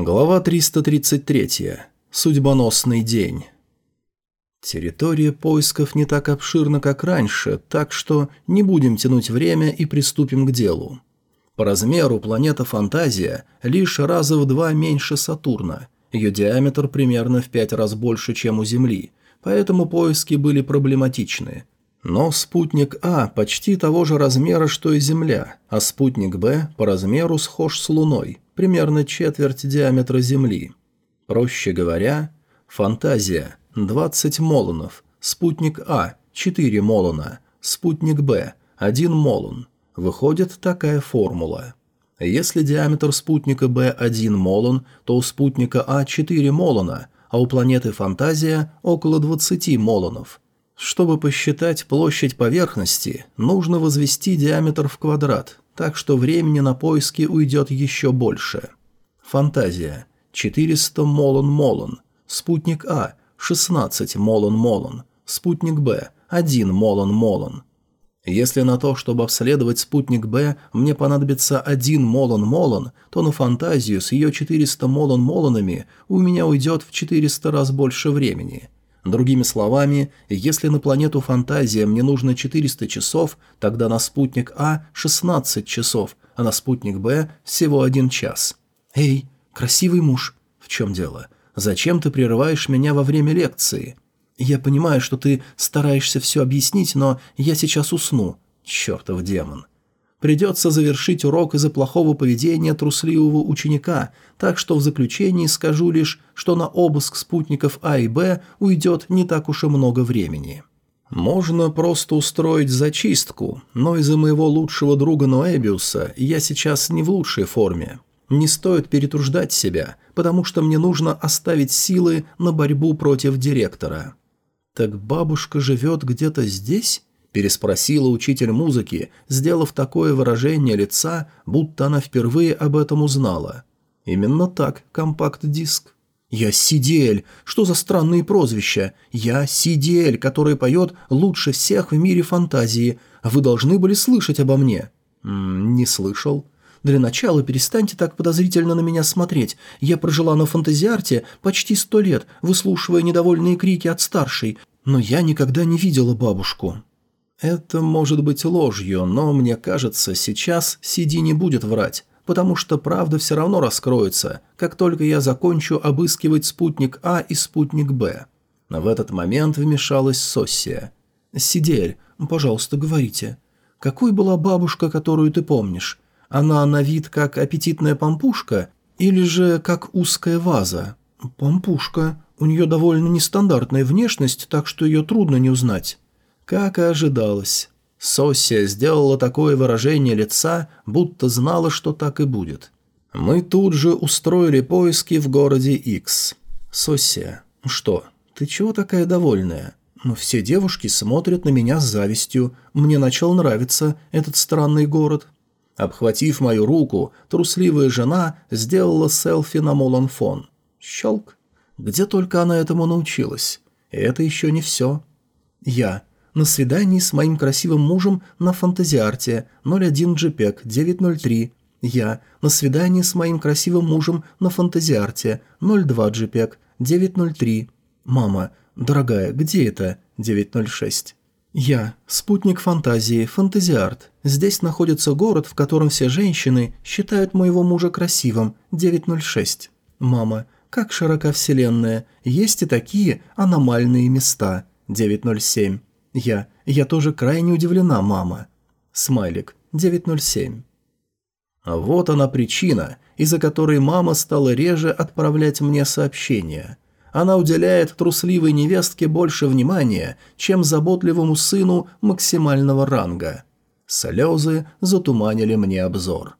Глава 333. Судьбоносный день. Территория поисков не так обширна, как раньше, так что не будем тянуть время и приступим к делу. По размеру планета Фантазия лишь раза в два меньше Сатурна. Ее диаметр примерно в пять раз больше, чем у Земли, поэтому поиски были проблематичны. Но спутник А почти того же размера, что и Земля, а спутник Б по размеру схож с Луной – примерно четверть диаметра Земли. Проще говоря, фантазия – 20 молонов, спутник А – 4 молона, спутник Б – 1 молон. Выходит такая формула. Если диаметр спутника Б 1 молон, то у спутника А 4 молона, а у планеты Фантазия около 20 молонов. Чтобы посчитать площадь поверхности, нужно возвести диаметр в квадрат, так что времени на поиски уйдет еще больше. Фантазия. 400 молон-молон. Спутник А. 16 молон-молон. Спутник Б. 1 молон-молон. Если на то, чтобы обследовать спутник Б, мне понадобится один молон-молон, то на фантазию с ее 400 молон-молонами у меня уйдет в 400 раз больше времени – Другими словами, если на планету Фантазия мне нужно 400 часов, тогда на спутник А 16 часов, а на спутник Б всего один час. «Эй, красивый муж, в чем дело? Зачем ты прерываешь меня во время лекции? Я понимаю, что ты стараешься все объяснить, но я сейчас усну. Чертов демон». Придется завершить урок из-за плохого поведения трусливого ученика, так что в заключении скажу лишь, что на обыск спутников А и Б уйдет не так уж и много времени. Можно просто устроить зачистку, но из-за моего лучшего друга Ноэбиуса я сейчас не в лучшей форме. Не стоит перетруждать себя, потому что мне нужно оставить силы на борьбу против директора. Так бабушка живет где-то здесь? Переспросила учитель музыки, сделав такое выражение лица, будто она впервые об этом узнала. Именно так, компакт-диск. «Я Сидель! Что за странные прозвища? Я Сидель, который поет лучше всех в мире фантазии. Вы должны были слышать обо мне». «Не слышал». «Для начала перестаньте так подозрительно на меня смотреть. Я прожила на фантазиарте почти сто лет, выслушивая недовольные крики от старшей, но я никогда не видела бабушку». Это может быть ложью, но мне кажется, сейчас Сиди не будет врать, потому что правда все равно раскроется, как только я закончу обыскивать спутник А и спутник Б. В этот момент вмешалась Соссия. «Сидель, пожалуйста, говорите. Какой была бабушка, которую ты помнишь? Она на вид как аппетитная пампушка или же как узкая ваза?» «Пампушка. У нее довольно нестандартная внешность, так что ее трудно не узнать». Как и ожидалось. Соссия сделала такое выражение лица, будто знала, что так и будет. Мы тут же устроили поиски в городе X. Соссия, что, ты чего такая довольная? Но все девушки смотрят на меня с завистью. Мне начал нравиться этот странный город. Обхватив мою руку, трусливая жена сделала селфи на Моланфон. Щелк. Где только она этому научилась. Это еще не все. Я на свидании с моим красивым мужем на фантазиарте 01 JPEG 903. Я на свидании с моим красивым мужем на фантазиарте 02 JPEG 903. Мама, дорогая, где это? 906. Я. Спутник фантазии, фантазиарт. Здесь находится город, в котором все женщины считают моего мужа красивым. 906. Мама. Как широка вселенная. Есть и такие аномальные места. 907. Я. Я тоже крайне удивлена, мама. Смайлик. 907. А вот она причина, из-за которой мама стала реже отправлять мне сообщения. Она уделяет трусливой невестке больше внимания, чем заботливому сыну максимального ранга. Слезы затуманили мне обзор.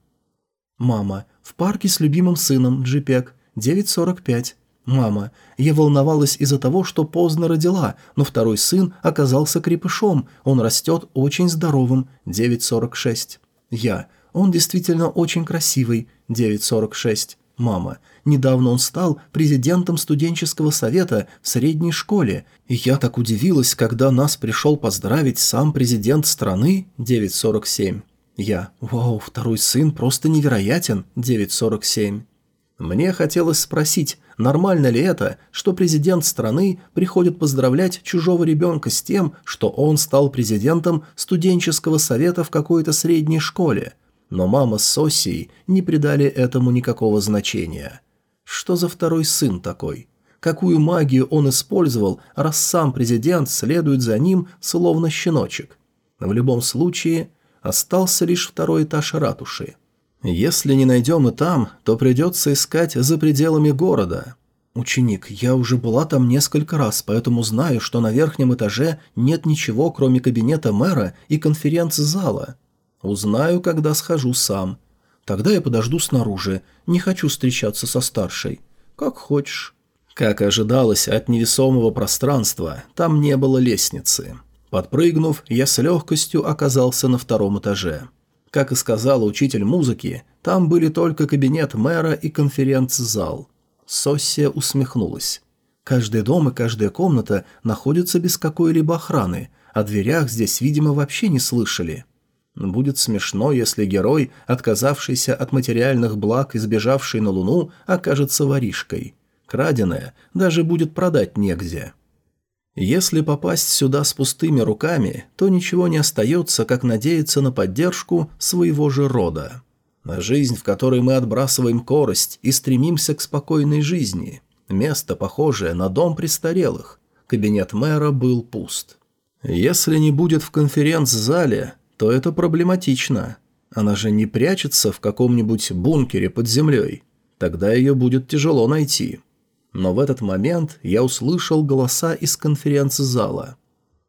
«Мама, в парке с любимым сыном, Джипек, 9.45. «Мама, я волновалась из-за того, что поздно родила, но второй сын оказался крепышом, он растет очень здоровым, 9.46. Я, он действительно очень красивый, 9.46. Мама, недавно он стал президентом студенческого совета в средней школе, и я так удивилась, когда нас пришел поздравить сам президент страны, 9.47. Я, вау, второй сын просто невероятен, 9.47. Мне хотелось спросить, нормально ли это, что президент страны приходит поздравлять чужого ребенка с тем, что он стал президентом студенческого совета в какой-то средней школе. Но мама с Сосией не придали этому никакого значения. Что за второй сын такой? Какую магию он использовал, раз сам президент следует за ним, словно щеночек? В любом случае, остался лишь второй этаж ратуши. Если не найдем и там, то придется искать за пределами города. Ученик, я уже была там несколько раз, поэтому знаю, что на верхнем этаже нет ничего, кроме кабинета мэра и конференц-зала. Узнаю, когда схожу сам. Тогда я подожду снаружи. Не хочу встречаться со старшей. Как хочешь. Как ожидалось от невесомого пространства, там не было лестницы. Подпрыгнув, я с легкостью оказался на втором этаже. Как и сказал учитель музыки, там были только кабинет мэра и конференц-зал. Соссия усмехнулась. Каждый дом и каждая комната находятся без какой-либо охраны, о дверях здесь, видимо, вообще не слышали. Будет смешно, если герой, отказавшийся от материальных благ и сбежавший на Луну, окажется воришкой. Краденое даже будет продать негде. Если попасть сюда с пустыми руками, то ничего не остается, как надеяться на поддержку своего же рода. Жизнь, в которой мы отбрасываем корость и стремимся к спокойной жизни. Место, похожее на дом престарелых. Кабинет мэра был пуст. Если не будет в конференц-зале, то это проблематично. Она же не прячется в каком-нибудь бункере под землей. Тогда ее будет тяжело найти. Но в этот момент я услышал голоса из конференц-зала.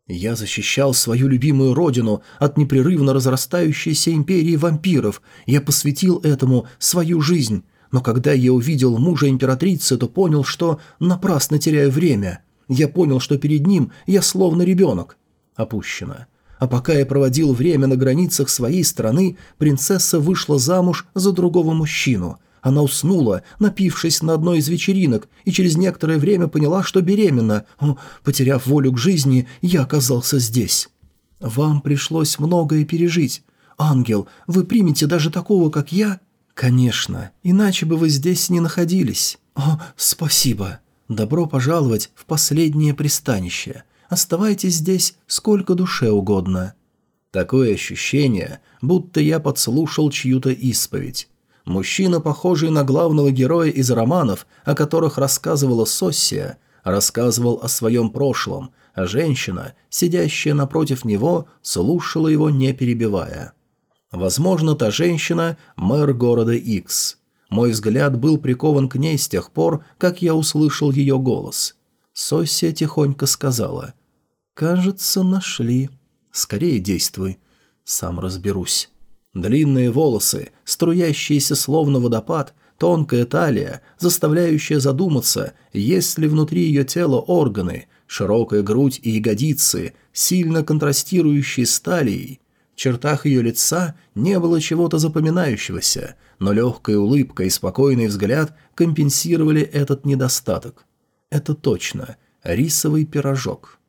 Я защищал свою любимую родину от непрерывно разрастающейся империи вампиров. Я посвятил этому свою жизнь. Но когда я увидел мужа императрицы, то понял, что напрасно теряю время. Я понял, что перед ним я словно ребенок. Опущено. А пока я проводил время на границах своей страны, принцесса вышла замуж за другого мужчину – она уснула, напившись на одной из вечеринок, и через некоторое время поняла, что беременна. О, потеряв волю к жизни, я оказался здесь. Вам пришлось многое пережить. Ангел, вы примете даже такого, как я? Конечно, иначе бы вы здесь не находились. О, спасибо. Добро пожаловать в последнее пристанище. Оставайтесь здесь сколько душе угодно. Такое ощущение, будто я подслушал чью-то исповедь. Мужчина, похожий на главного героя из романов, о которых рассказывала Соссия, рассказывал о своем прошлом, а женщина, сидящая напротив него, слушала его, не перебивая. Возможно, та женщина – мэр города Икс. Мой взгляд был прикован к ней с тех пор, как я услышал ее голос. Соссия тихонько сказала «Кажется, нашли. Скорее действуй. Сам разберусь». Длинные волосы, струящиеся словно водопад, тонкая талия, заставляющая задуматься, есть ли внутри ее тела органы, широкая грудь и ягодицы, сильно контрастирующие с талией. В чертах ее лица не было чего-то запоминающегося, но легкая улыбка и спокойный взгляд компенсировали этот недостаток. Это точно рисовый пирожок.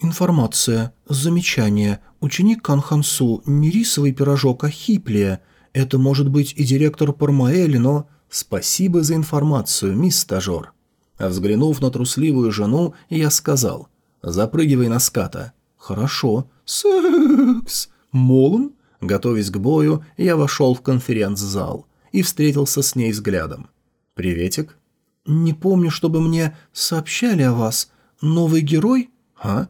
Информация. Замечание. Ученик Канхансу. Не рисовый пирожок, а хиплия. Это может быть и директор Пармаэли, но... Спасибо за информацию, мисс стажер. А взглянув на трусливую жену, я сказал. Запрыгивай на ската. Хорошо. Секс. Молон? Готовясь к бою, я вошел в конференц-зал и встретился с ней взглядом. «Приветик». «Не помню, чтобы мне сообщали о вас. Новый герой?» «А?»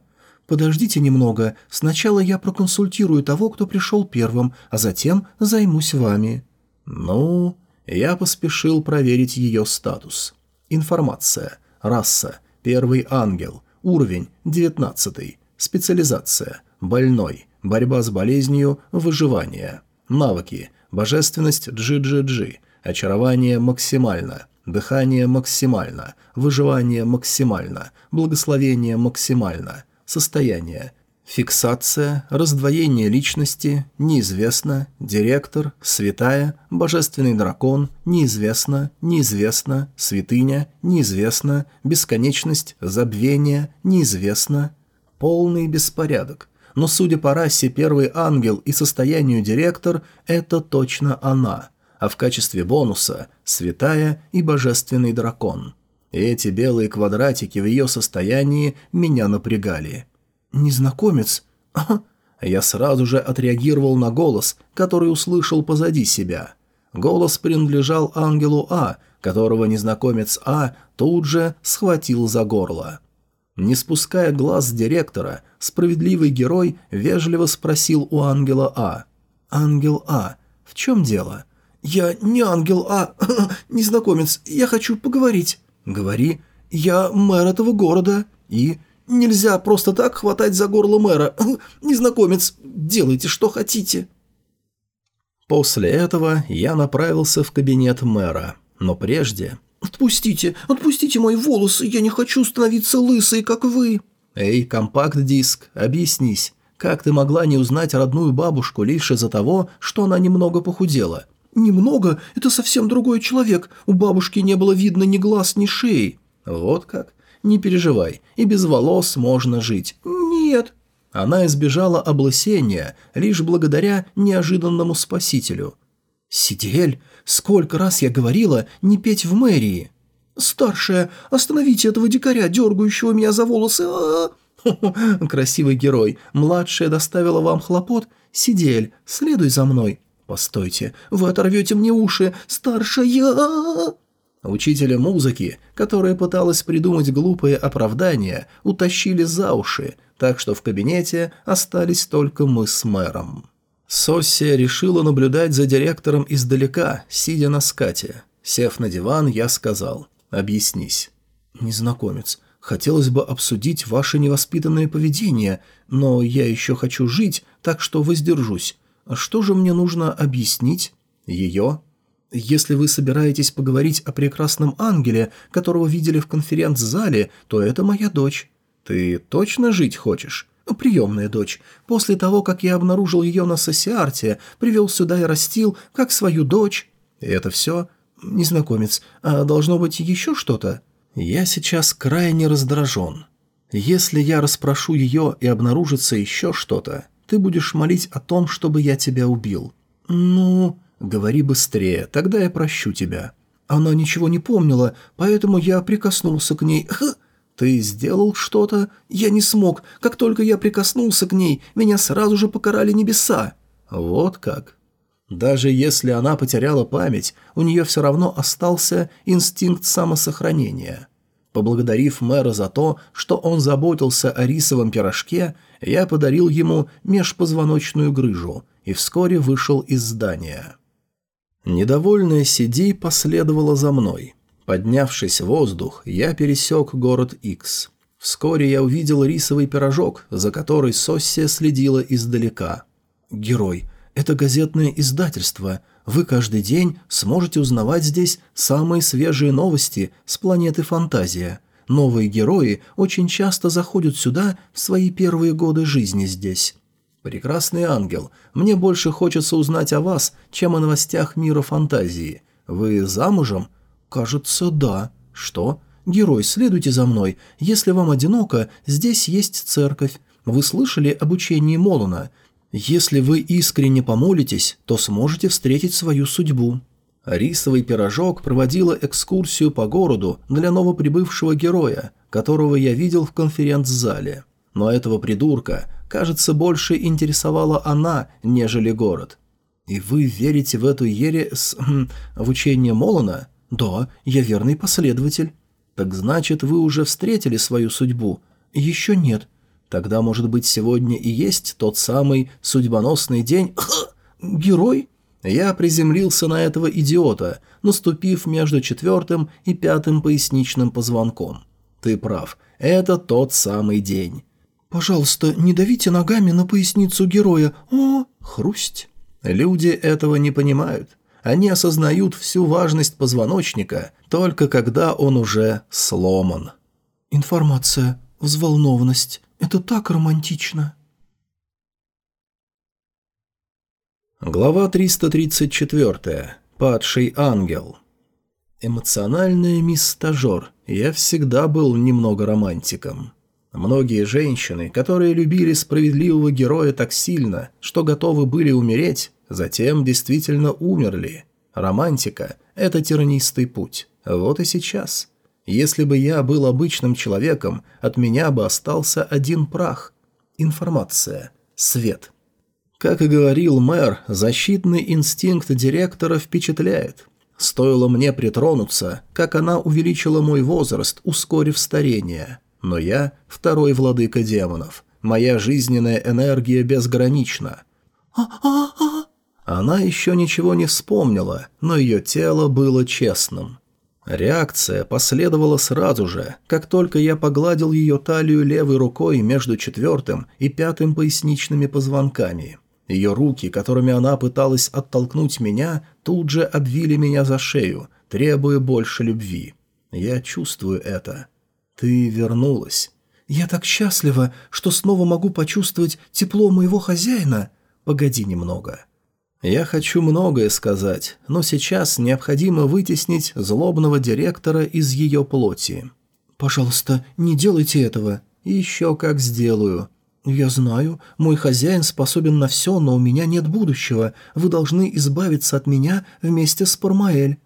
«Подождите немного. Сначала я проконсультирую того, кто пришел первым, а затем займусь вами». «Ну...» Я поспешил проверить ее статус. Информация. Раса. Первый ангел. Уровень. Девятнадцатый. Специализация. Больной. Борьба с болезнью. Выживание. Навыки. Божественность GGG. Очарование максимально. Дыхание максимально. Выживание максимально. Благословение максимально состояние. Фиксация, раздвоение личности, неизвестно, директор, святая, божественный дракон, неизвестно, неизвестно, святыня, неизвестно, бесконечность, забвение, неизвестно. Полный беспорядок. Но судя по расе первый ангел и состоянию директор, это точно она. а в качестве бонуса – святая и божественный дракон. Эти белые квадратики в ее состоянии меня напрягали. «Незнакомец? Ага». Я сразу же отреагировал на голос, который услышал позади себя. Голос принадлежал ангелу А, которого незнакомец А тут же схватил за горло. Не спуская глаз с директора, справедливый герой вежливо спросил у ангела А. «Ангел А, в чем дело?» «Я не ангел, а незнакомец. Я хочу поговорить». «Говори. Я мэр этого города. И...» «Нельзя просто так хватать за горло мэра. Незнакомец, делайте, что хотите». После этого я направился в кабинет мэра. Но прежде... «Отпустите, отпустите мои волосы, я не хочу становиться лысой, как вы». «Эй, компакт-диск, объяснись, как ты могла не узнать родную бабушку лишь из-за того, что она немного похудела? «Немного? Это совсем другой человек. У бабушки не было видно ни глаз, ни шеи». «Вот как? Не переживай, и без волос можно жить». «Нет». Она избежала облысения лишь благодаря неожиданному спасителю. «Сидель, сколько раз я говорила не петь в мэрии!» «Старшая, остановите этого дикаря, дергающего меня за волосы!» а -а -а. «Красивый герой, младшая доставила вам хлопот? Сидель, следуй за мной!» «Постойте, вы оторвете мне уши, старшая!» Учителя музыки, которая пыталась придумать глупые оправдания, утащили за уши, так что в кабинете остались только мы с мэром. Соссия решила наблюдать за директором издалека, сидя на скате. Сев на диван, я сказал «Объяснись». «Незнакомец, хотелось бы обсудить ваше невоспитанное поведение, но я еще хочу жить, так что воздержусь. А что же мне нужно объяснить? Ее? Если вы собираетесь поговорить о прекрасном ангеле, которого видели в конференц-зале, то это моя дочь. Ты точно жить хочешь? Приемная дочь. После того, как я обнаружил ее на Сосиарте, привел сюда и растил, как свою дочь. Это все? Незнакомец. А должно быть еще что-то? Я сейчас крайне раздражен. Если я расспрошу ее и обнаружится еще что-то, ты будешь молить о том, чтобы я тебя убил. Ну, говори быстрее, тогда я прощу тебя. Она ничего не помнила, поэтому я прикоснулся к ней. Х, ты сделал что-то? Я не смог. Как только я прикоснулся к ней, меня сразу же покарали небеса. Вот как. Даже если она потеряла память, у нее все равно остался инстинкт самосохранения. Поблагодарив мэра за то, что он заботился о рисовом пирожке, я подарил ему межпозвоночную грыжу и вскоре вышел из здания. Недовольная Сиди последовала за мной. Поднявшись в воздух, я пересек город Икс. Вскоре я увидел рисовый пирожок, за который Соссия следила издалека. «Герой, это газетное издательство. Вы каждый день сможете узнавать здесь самые свежие новости с планеты Фантазия. Новые герои очень часто заходят сюда в свои первые годы жизни здесь. Прекрасный ангел, мне больше хочется узнать о вас, чем о новостях мира фантазии. Вы замужем? Кажется, да. Что? Герой, следуйте за мной. Если вам одиноко, здесь есть церковь. Вы слышали об учении Молона? Если вы искренне помолитесь, то сможете встретить свою судьбу. Рисовый пирожок проводила экскурсию по городу для новоприбывшего героя, которого я видел в конференц-зале. Но этого придурка, кажется, больше интересовала она, нежели город. «И вы верите в эту ере с... Хм, в учение Молона?» «Да, я верный последователь». «Так значит, вы уже встретили свою судьбу?» «Еще нет». «Тогда, может быть, сегодня и есть тот самый судьбоносный день...» «Герой?» Я приземлился на этого идиота, наступив между четвертым и пятым поясничным позвонком. Ты прав, это тот самый день. «Пожалуйста, не давите ногами на поясницу героя. О, хрусть!» Люди этого не понимают. Они осознают всю важность позвоночника только когда он уже сломан. «Информация, взволнованность. Это так романтично!» Глава 334. Падший ангел. Эмоциональная мисс Стажер. Я всегда был немного романтиком. Многие женщины, которые любили справедливого героя так сильно, что готовы были умереть, затем действительно умерли. Романтика – это тернистый путь. Вот и сейчас. Если бы я был обычным человеком, от меня бы остался один прах. Информация. Свет. Как и говорил мэр, защитный инстинкт директора впечатляет. Стоило мне притронуться, как она увеличила мой возраст, ускорив старение. Но я – второй владыка демонов. Моя жизненная энергия безгранична. Она еще ничего не вспомнила, но ее тело было честным. Реакция последовала сразу же, как только я погладил ее талию левой рукой между четвертым и пятым поясничными позвонками. Ее руки, которыми она пыталась оттолкнуть меня, тут же обвили меня за шею, требуя больше любви. Я чувствую это. Ты вернулась. Я так счастлива, что снова могу почувствовать тепло моего хозяина. Погоди немного. Я хочу многое сказать, но сейчас необходимо вытеснить злобного директора из ее плоти. Пожалуйста, не делайте этого. Еще как сделаю. «Я знаю, мой хозяин способен на все, но у меня нет будущего. Вы должны избавиться от меня вместе с Пармаэль».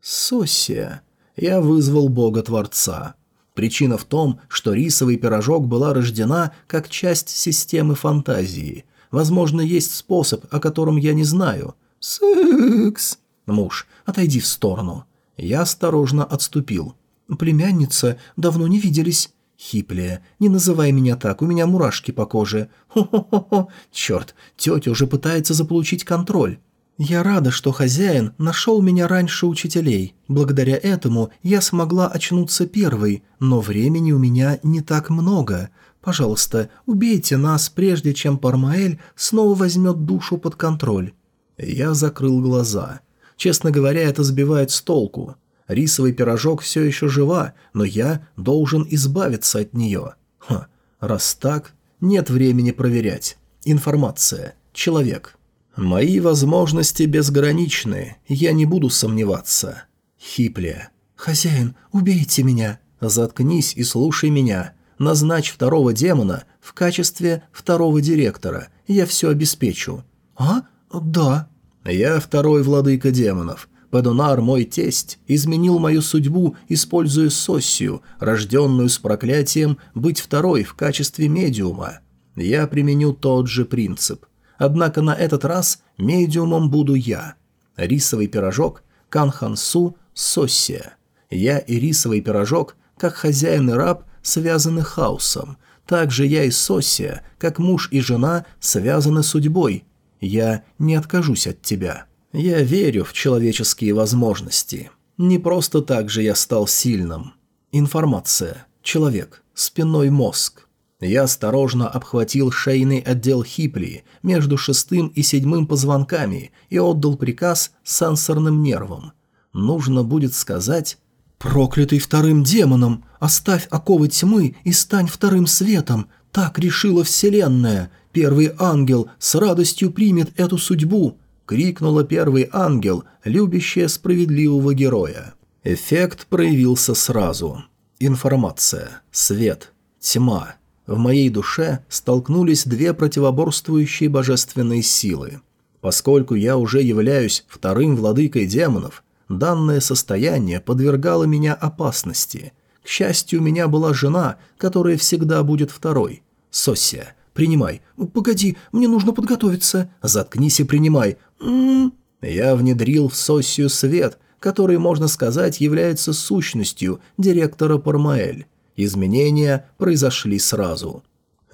«Сосия». Я вызвал бога-творца. Причина в том, что рисовый пирожок была рождена как часть системы фантазии. Возможно, есть способ, о котором я не знаю. «Секс!» «Муж, отойди в сторону». Я осторожно отступил. «Племянница, давно не виделись». Хиплия, не называй меня так, у меня мурашки по коже. Хо-хо-хо-хо. Черт, тетя уже пытается заполучить контроль. Я рада, что хозяин нашел меня раньше учителей. Благодаря этому я смогла очнуться первой, но времени у меня не так много. Пожалуйста, убейте нас, прежде чем Пармаэль снова возьмет душу под контроль». Я закрыл глаза. Честно говоря, это сбивает с толку. Рисовый пирожок все еще жива, но я должен избавиться от нее. Ха, раз так, нет времени проверять. Информация. Человек. Мои возможности безграничны, я не буду сомневаться. Хиплия. «Хозяин, убейте меня!» «Заткнись и слушай меня. Назначь второго демона в качестве второго директора. Я все обеспечу». «А? Да». «Я второй владыка демонов. Падонар, мой тесть, изменил мою судьбу, используя Соссию, рожденную с проклятием быть второй в качестве медиума. Я применю тот же принцип. Однако на этот раз медиумом буду я. Рисовый пирожок, Канхансу, Соссия. Я и рисовый пирожок, как хозяин и раб, связаны хаосом. Также я и Соссия, как муж и жена, связаны судьбой. Я не откажусь от тебя». Я верю в человеческие возможности. Не просто так же я стал сильным. Информация. Человек. Спинной мозг. Я осторожно обхватил шейный отдел Хипли между шестым и седьмым позвонками и отдал приказ сенсорным нервам. Нужно будет сказать «Проклятый вторым демоном! Оставь оковы тьмы и стань вторым светом! Так решила Вселенная! Первый ангел с радостью примет эту судьбу!» — крикнула первый ангел, любящая справедливого героя. Эффект проявился сразу. Информация, свет, тьма. В моей душе столкнулись две противоборствующие божественные силы. Поскольку я уже являюсь вторым владыкой демонов, данное состояние подвергало меня опасности. К счастью, у меня была жена, которая всегда будет второй. Сосия, принимай. Погоди, мне нужно подготовиться. Заткнись и принимай. М Я внедрил в Соссию свет, который, можно сказать, является сущностью директора Пармаэль. Изменения произошли сразу.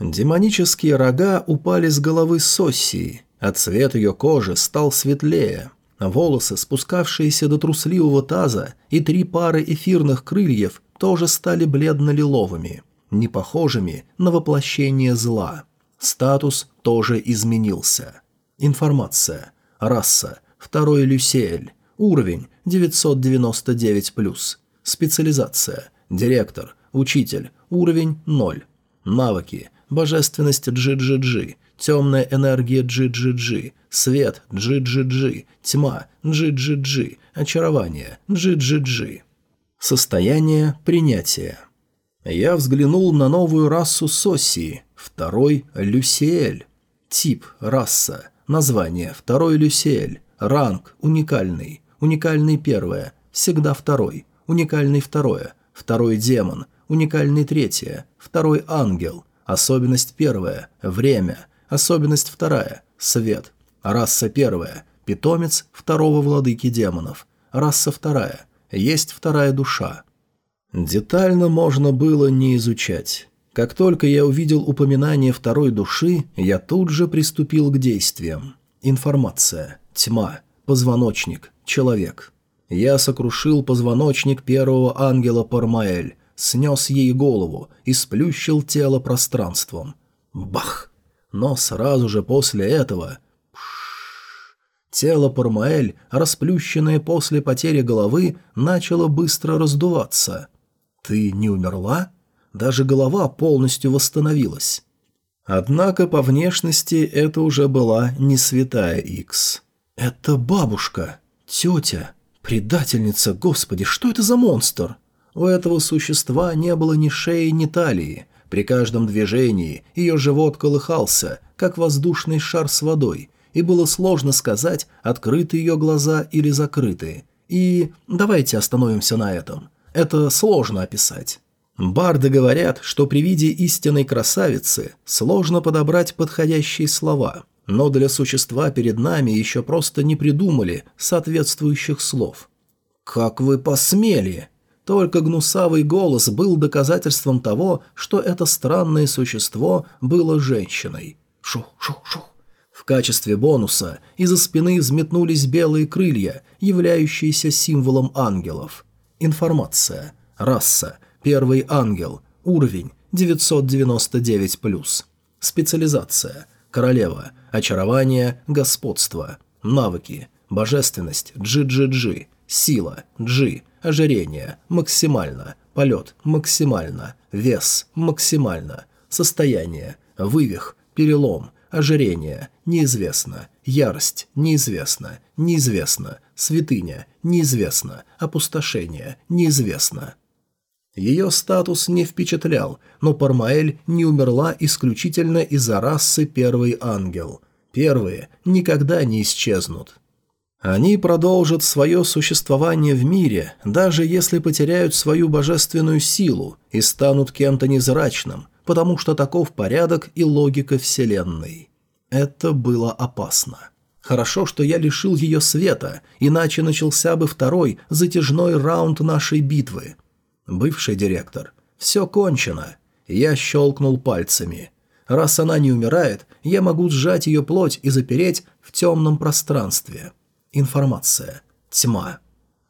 Демонические рога упали с головы Соссии, а цвет ее кожи стал светлее. Волосы, спускавшиеся до трусливого таза, и три пары эфирных крыльев тоже стали бледно-лиловыми, не похожими на воплощение зла. Статус тоже изменился. Информация. Раса. Второй Люсиэль. Уровень 999+. Специализация. Директор. Учитель. Уровень 0. Навыки. Божественность GGG. Темная энергия GGG. Свет GGG. Тьма GGG. Очарование GGG. Состояние принятия. Я взглянул на новую расу Сосии – Второй – Люсиэль. Тип – раса. Название – второй Люсиэль. Ранг – уникальный. уникальный первое, всегда второй, уникальный второе, второй демон, уникальный третье, второй ангел, особенность первая, время, особенность вторая, свет, раса первая, питомец второго владыки демонов, раса вторая, есть вторая душа. Детально можно было не изучать. Как только я увидел упоминание второй души, я тут же приступил к действиям. Информация, тьма, позвоночник, человек. Я сокрушил позвоночник первого ангела Пармаэль, снес ей голову и сплющил тело пространством. Бах! Но сразу же после этого... Тело Пармаэль, расплющенное после потери головы, начало быстро раздуваться. «Ты не умерла?» Даже голова полностью восстановилась. Однако по внешности это уже была не святая Икс. «Это бабушка, тетя, предательница, господи, что это за монстр?» У этого существа не было ни шеи, ни талии. При каждом движении ее живот колыхался, как воздушный шар с водой, и было сложно сказать, открыты ее глаза или закрыты. И давайте остановимся на этом. Это сложно описать. Барды говорят, что при виде истинной красавицы сложно подобрать подходящие слова, но для существа перед нами еще просто не придумали соответствующих слов. «Как вы посмели!» Только гнусавый голос был доказательством того, что это странное существо было женщиной. Шух-шух-шух. В качестве бонуса из-за спины взметнулись белые крылья, являющиеся символом ангелов. Информация. Раса. Первый ангел. Уровень 999+. Специализация. Королева. Очарование. Господство. Навыки. Божественность. GGG. Сила. G. Ожирение – максимально. Полет – максимально. Вес – максимально. Состояние. Вывих. Перелом. Ожирение. Неизвестно. Ярость. Неизвестно. Неизвестно. Святыня. Неизвестно. Опустошение. Неизвестно. Ее статус не впечатлял, но Пармаэль не умерла исключительно из-за расы Первый Ангел. Первые никогда не исчезнут. Они продолжат свое существование в мире, даже если потеряют свою божественную силу и станут кем-то незрачным, потому что таков порядок и логика Вселенной. Это было опасно. Хорошо, что я лишил ее света, иначе начался бы второй затяжной раунд нашей битвы. Бывший директор. Все кончено. Я щелкнул пальцами. Раз она не умирает, я могу сжать ее плоть и запереть в темном пространстве. Информация. Тьма.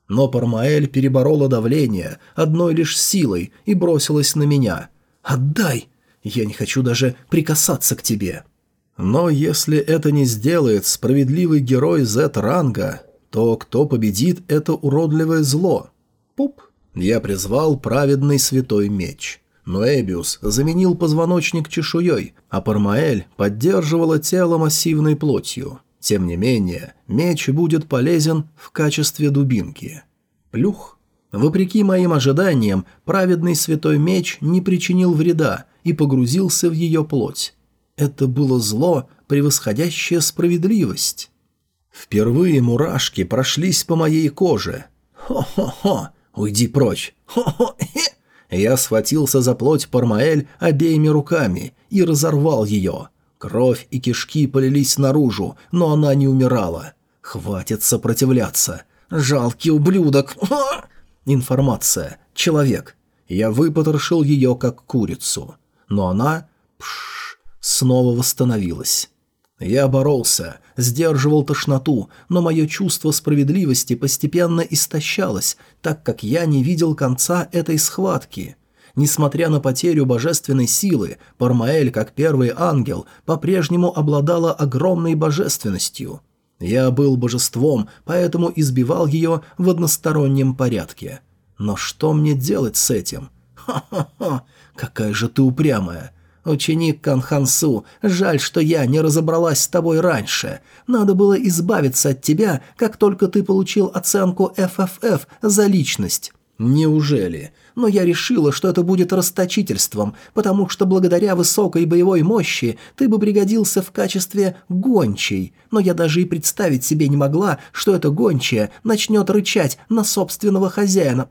Но Пармаэль переборола давление одной лишь силой и бросилась на меня. «Отдай! Я не хочу даже прикасаться к тебе!» Но если это не сделает справедливый герой Z-ранга, то кто победит это уродливое зло? Пуп! Я призвал праведный святой меч. Но Эбиус заменил позвоночник чешуей, а Пармаэль поддерживала тело массивной плотью. Тем не менее, меч будет полезен в качестве дубинки. Плюх. Вопреки моим ожиданиям, праведный святой меч не причинил вреда и погрузился в ее плоть. Это было зло, превосходящее справедливость. Впервые мурашки прошлись по моей коже. Хо-хо-хо, уйди прочь. Хо-хо-хе. Я схватился за плоть Пармаэль обеими руками и разорвал ее. Кровь и кишки полились наружу, но она не умирала. Хватит сопротивляться. Жалкий ублюдок. Информация. Человек. Я выпотрошил ее, как курицу. Но она... Пш, снова восстановилась. Я боролся, сдерживал тошноту, но мое чувство справедливости постепенно истощалось, так как я не видел конца этой схватки. Несмотря на потерю божественной силы, Пармаэль, как первый ангел, по-прежнему обладала огромной божественностью. Я был божеством, поэтому избивал ее в одностороннем порядке. Но что мне делать с этим? Ха-ха-ха, какая же ты упрямая. «Ученик Канхансу, жаль, что я не разобралась с тобой раньше. Надо было избавиться от тебя, как только ты получил оценку FFF за личность. Неужели? Но я решила, что это будет расточительством, потому что благодаря высокой боевой мощи ты бы пригодился в качестве гончей. Но я даже и представить себе не могла, что эта гончая начнет рычать на собственного хозяина.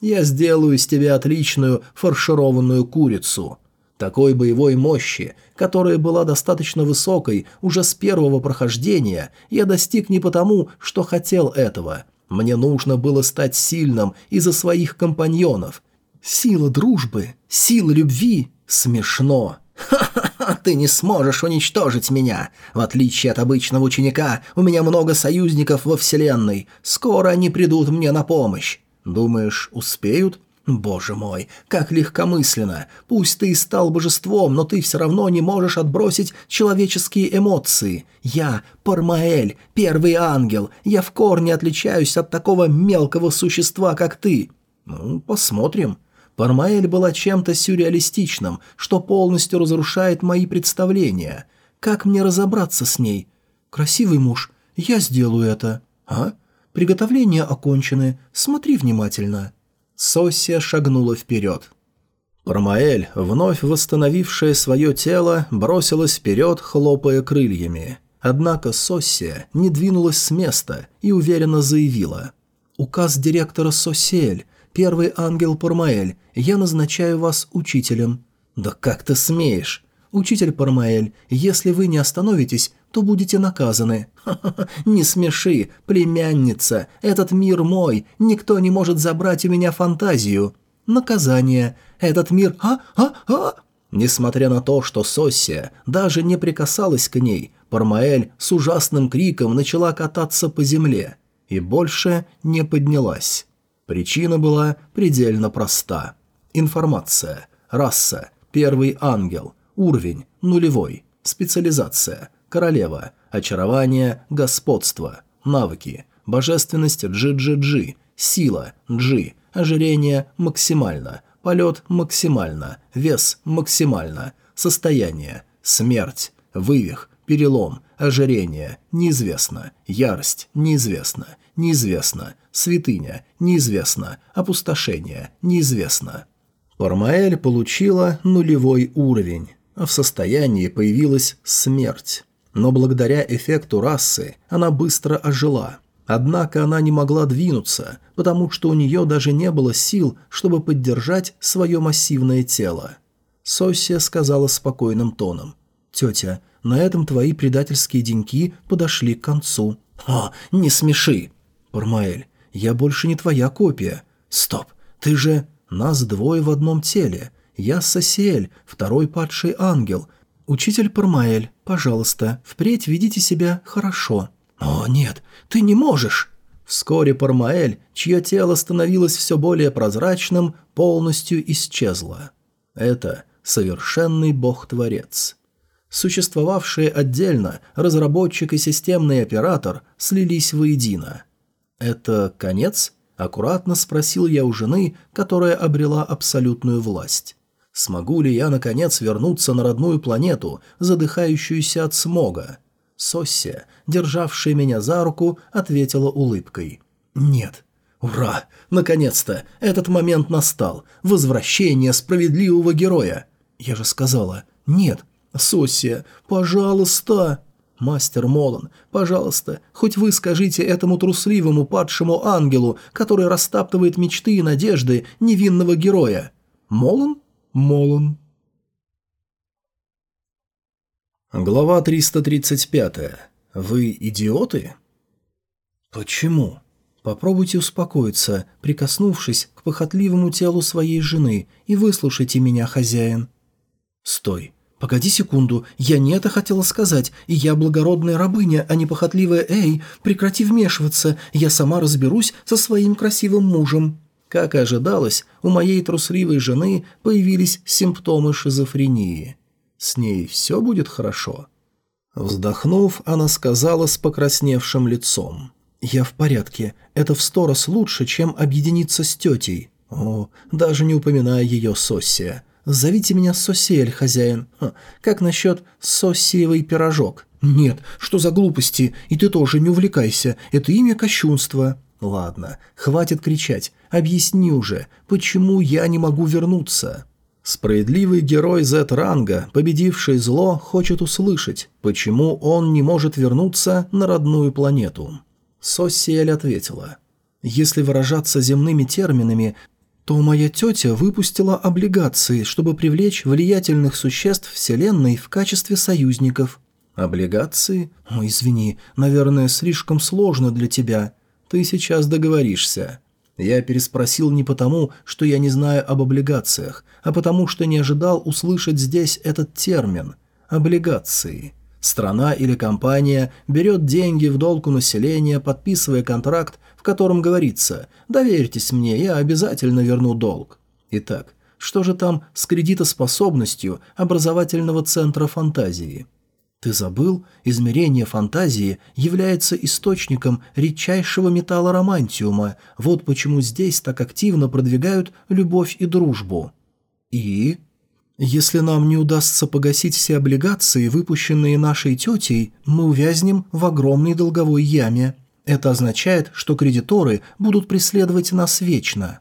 Я сделаю из тебя отличную фаршированную курицу. Такой боевой мощи, которая была достаточно высокой уже с первого прохождения, я достиг не потому, что хотел этого. Мне нужно было стать сильным из-за своих компаньонов. Сила дружбы, сила любви. Смешно. «Ха-ха-ха, ты не сможешь уничтожить меня. В отличие от обычного ученика, у меня много союзников во Вселенной. Скоро они придут мне на помощь. Думаешь, успеют?» «Боже мой, как легкомысленно! Пусть ты и стал божеством, но ты все равно не можешь отбросить человеческие эмоции. Я – Пармаэль, первый ангел. Я в корне отличаюсь от такого мелкого существа, как ты». «Ну, посмотрим». Пармаэль была чем-то сюрреалистичным, что полностью разрушает мои представления. Как мне разобраться с ней? «Красивый муж, я сделаю это». «А? Приготовления окончены. Смотри внимательно». Соссия шагнула вперед. Пармаэль, вновь восстановившая свое тело, бросилась вперед, хлопая крыльями. Однако Соссия не двинулась с места и уверенно заявила. «Указ директора Соссиэль, первый ангел Пармаэль, я назначаю вас учителем». «Да как ты смеешь?» «Учитель Пармаэль, если вы не остановитесь, то будете наказаны. Ха-ха-ха, не смеши, племянница, этот мир мой, никто не может забрать у меня фантазию. Наказание, этот мир... А-а-а!» Несмотря на то, что Соссия даже не прикасалась к ней, Пармаэль с ужасным криком начала кататься по земле и больше не поднялась. Причина была предельно проста. Информация. Раса. Первый ангел. Уровень. Нулевой. Специализация королева, очарование, господство, навыки, божественность GGG, сила G, ожирение максимально, полет максимально, вес максимально, состояние, смерть, вывих, перелом, ожирение, неизвестно, ярость, неизвестно, неизвестно, святыня, неизвестно, опустошение, неизвестно. Пармаэль получила нулевой уровень, в состоянии появилась смерть. Но благодаря эффекту расы она быстро ожила. Однако она не могла двинуться, потому что у нее даже не было сил, чтобы поддержать свое массивное тело. Сосия сказала спокойным тоном. «Тетя, на этом твои предательские деньки подошли к концу». «О, не смеши!» «Пармаэль, я больше не твоя копия». «Стоп, ты же...» «Нас двое в одном теле. Я Сосиэль, второй падший ангел, «Учитель Пармаэль, пожалуйста, впредь ведите себя хорошо». «О, нет, ты не можешь!» Вскоре Пармаэль, чье тело становилось все более прозрачным, полностью исчезло. Это совершенный бог-творец. Существовавшие отдельно разработчик и системный оператор слились воедино. «Это конец?» – аккуратно спросил я у жены, которая обрела абсолютную власть. Смогу ли я, наконец, вернуться на родную планету, задыхающуюся от смога? Соссия, державшая меня за руку, ответила улыбкой. «Нет». «Ура! Наконец-то! Этот момент настал! Возвращение справедливого героя!» Я же сказала «Нет». «Соссия, пожалуйста!» «Мастер Молон, пожалуйста, хоть вы скажите этому трусливому падшему ангелу, который растаптывает мечты и надежды невинного героя». «Молон?» Молон. Глава 335. Вы идиоты? Почему? Попробуйте успокоиться, прикоснувшись к похотливому телу своей жены, и выслушайте меня, хозяин. Стой. Погоди секунду, я не это хотела сказать, и я благородная рабыня, а не похотливая Эй, прекрати вмешиваться, я сама разберусь со своим красивым мужем. Как и ожидалось, у моей трусливой жены появились симптомы шизофрении. С ней все будет хорошо. Вздохнув, она сказала с покрасневшим лицом. «Я в порядке. Это в сто раз лучше, чем объединиться с тетей. О, даже не упоминая ее Соссия. Зовите меня Сосиэль, хозяин. Ха, как насчет Соссиевый пирожок?» «Нет, что за глупости? И ты тоже не увлекайся. Это имя кощунства». Ладно, хватит кричать. Объясни уже, почему я не могу вернуться?» Справедливый герой Z-ранга, победивший зло, хочет услышать, почему он не может вернуться на родную планету. Соссиэль ответила. «Если выражаться земными терминами, то моя тетя выпустила облигации, чтобы привлечь влиятельных существ Вселенной в качестве союзников. Облигации? О, извини, наверное, слишком сложно для тебя. Ты сейчас договоришься. Я переспросил не потому, что я не знаю об облигациях, а потому что не ожидал услышать здесь этот термин – облигации. Страна или компания берет деньги в долг у населения, подписывая контракт, в котором говорится «доверьтесь мне, я обязательно верну долг». Итак, что же там с кредитоспособностью образовательного центра фантазии? Ты забыл, измерение фантазии является источником редчайшего металла романтиума, вот почему здесь так активно продвигают любовь и дружбу. И... Если нам не удастся погасить все облигации, выпущенные нашей тетей, мы увязнем в огромной долговой яме. Это означает, что кредиторы будут преследовать нас вечно.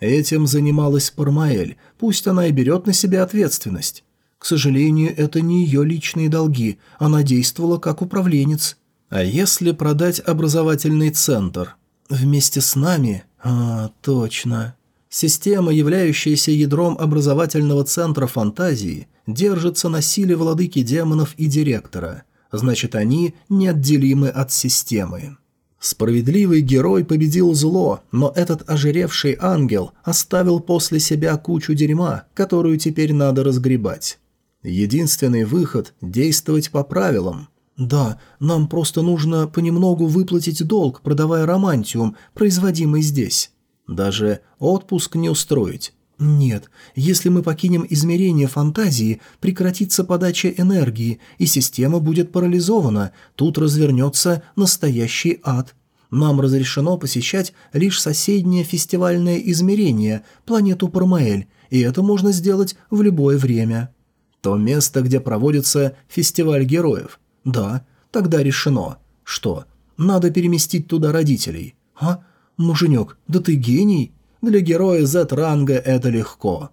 Этим занималась Пармаэль, пусть она и берет на себя ответственность. К сожалению, это не ее личные долги, она действовала как управленец. А если продать образовательный центр? Вместе с нами? А, точно. Система, являющаяся ядром образовательного центра фантазии, держится на силе владыки демонов и директора. Значит, они неотделимы от системы. Справедливый герой победил зло, но этот ожиревший ангел оставил после себя кучу дерьма, которую теперь надо разгребать. Единственный выход – действовать по правилам. Да, нам просто нужно понемногу выплатить долг, продавая романтиум, производимый здесь. Даже отпуск не устроить. Нет, если мы покинем измерение фантазии, прекратится подача энергии, и система будет парализована, тут развернется настоящий ад. Нам разрешено посещать лишь соседнее фестивальное измерение, планету Пармаэль, и это можно сделать в любое время. То место, где проводится фестиваль героев. Да, тогда решено. Что? Надо переместить туда родителей. А? Муженек, да ты гений. Для героя Z-ранга это легко.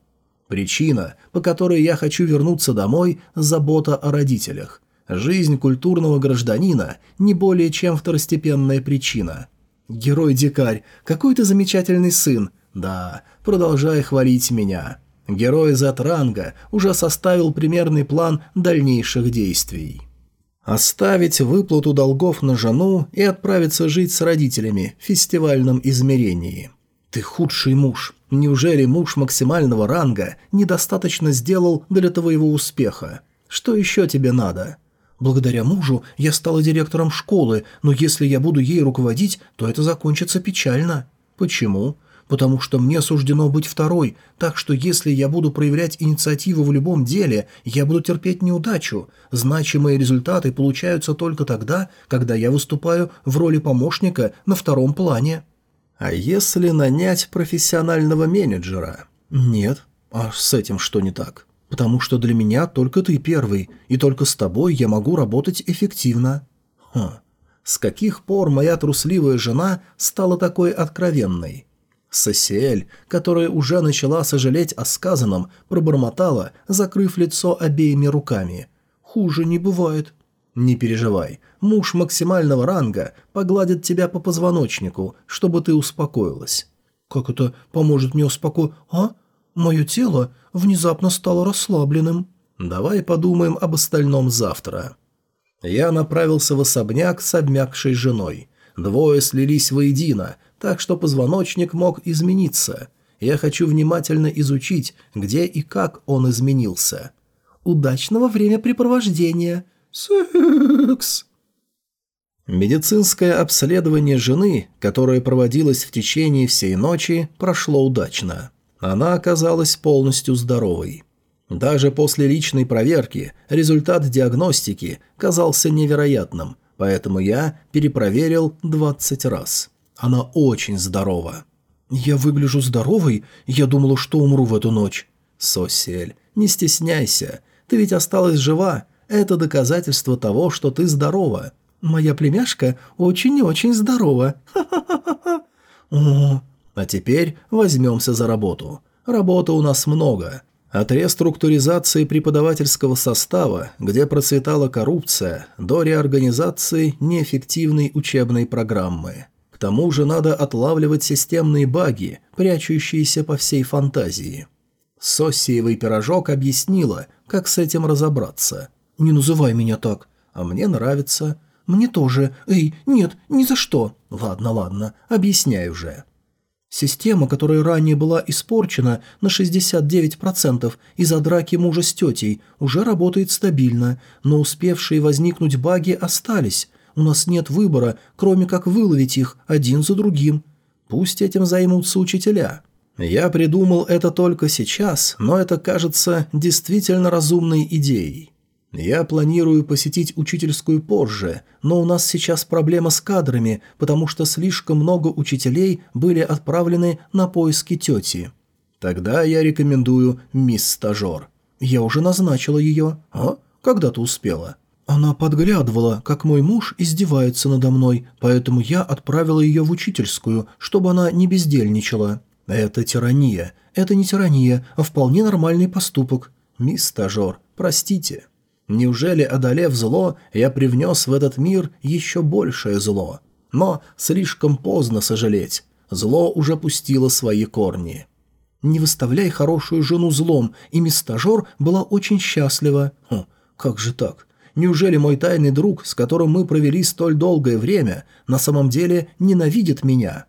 Причина, по которой я хочу вернуться домой – забота о родителях. Жизнь культурного гражданина – не более чем второстепенная причина. Герой-дикарь, какой ты замечательный сын. Да, продолжай хвалить меня. Герой Затранга уже составил примерный план дальнейших действий. Оставить выплату долгов на жену и отправиться жить с родителями в фестивальном измерении. Ты худший муж. Неужели муж максимального ранга недостаточно сделал для твоего успеха? Что еще тебе надо? Благодаря мужу я стала директором школы, но если я буду ей руководить, то это закончится печально. Почему? Потому что мне суждено быть второй, так что если я буду проявлять инициативу в любом деле, я буду терпеть неудачу. Значимые результаты получаются только тогда, когда я выступаю в роли помощника на втором плане. А если нанять профессионального менеджера? Нет. А с этим что не так? Потому что для меня только ты первый, и только с тобой я могу работать эффективно. Хм. С каких пор моя трусливая жена стала такой откровенной? Сосиэль, которая уже начала сожалеть о сказанном, пробормотала, закрыв лицо обеими руками. «Хуже не бывает». «Не переживай, муж максимального ранга погладит тебя по позвоночнику, чтобы ты успокоилась». «Как это поможет мне успокоить? А? Мое тело внезапно стало расслабленным». «Давай подумаем об остальном завтра». Я направился в особняк с обмякшей женой. Двое слились воедино, так что позвоночник мог измениться. Я хочу внимательно изучить, где и как он изменился. Удачного времяпрепровождения. Секс. Медицинское обследование жены, которое проводилось в течение всей ночи, прошло удачно. Она оказалась полностью здоровой. Даже после личной проверки результат диагностики казался невероятным, поэтому я перепроверил 20 раз. Она очень здорова. Я выгляжу здоровой? Я думала, что умру в эту ночь. Сосель, не стесняйся. Ты ведь осталась жива. Это доказательство того, что ты здорова. моя племяшка очень-очень здорова. Ха-ха-ха-ха. О, а теперь возьмемся за работу. Работы у нас много. От реструктуризации преподавательского состава, где процветала коррупция, до реорганизации неэффективной учебной программы. Тому же надо отлавливать системные баги, прячущиеся по всей фантазии. Соссиевый пирожок объяснила, как с этим разобраться. «Не называй меня так. А мне нравится. Мне тоже. Эй, нет, ни за что. Ладно, ладно, объясняй уже». Система, которая ранее была испорчена на 69% из-за драки мужа с тетей, уже работает стабильно, но успевшие возникнуть баги остались. У нас нет выбора, кроме как выловить их один за другим. Пусть этим займутся учителя. Я придумал это только сейчас, но это кажется действительно разумной идеей. Я планирую посетить учительскую позже, но у нас сейчас проблема с кадрами, потому что слишком много учителей были отправлены на поиски тети. Тогда я рекомендую мисс Стажер. Я уже назначила ее. А? Когда ты успела? Она подглядывала, как мой муж издевается надо мной, поэтому я отправила ее в учительскую, чтобы она не бездельничала. Это тирания. Это не тирания, а вполне нормальный поступок. Мисс Стажер, простите. Неужели, одолев зло, я привнес в этот мир еще большее зло? Но слишком поздно сожалеть. Зло уже пустило свои корни. Не выставляй хорошую жену злом, и мисс Стажер была очень счастлива. Хм, как же так? Неужели мой тайный друг, с которым мы провели столь долгое время, на самом деле ненавидит меня?